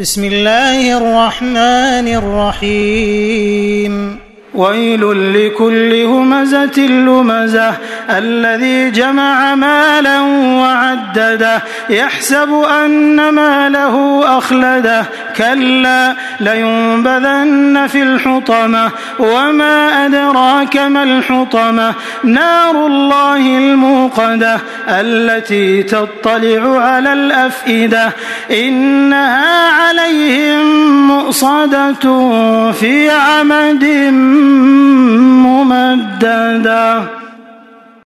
بسم الله الرحمن الرحيم ويل لكل همزة لمزة الذي جمع مالا وعلى عدده يحسب أن ما له أخلده كلا لينبذن في الحطمة. وما أدراك ما الحطمة؟ نار الله الموقدة التي تطلع على الأفئدة. إنها عليهم مؤصدة في عمد ممددة.